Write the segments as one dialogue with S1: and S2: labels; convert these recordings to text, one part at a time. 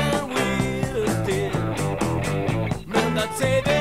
S1: where we did. Men that say they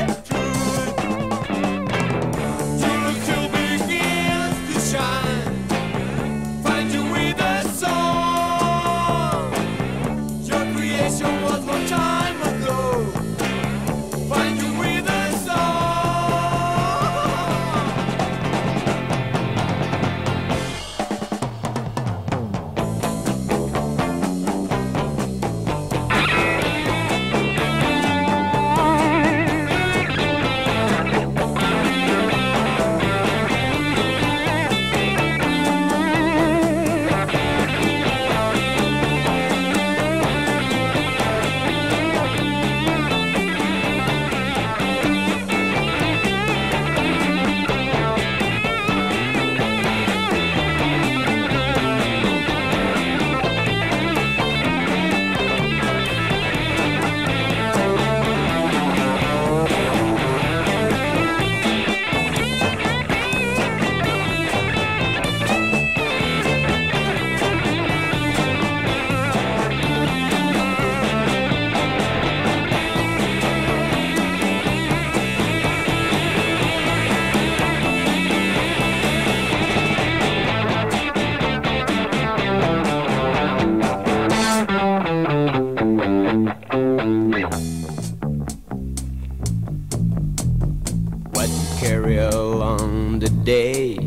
S1: What carry along the day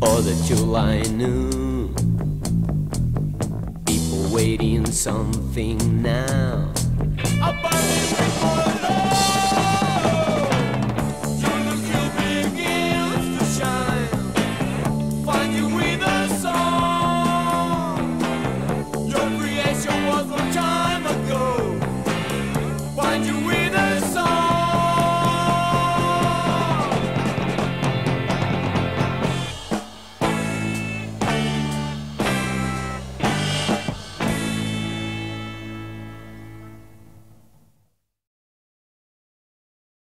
S1: or the July noon? People waiting something now.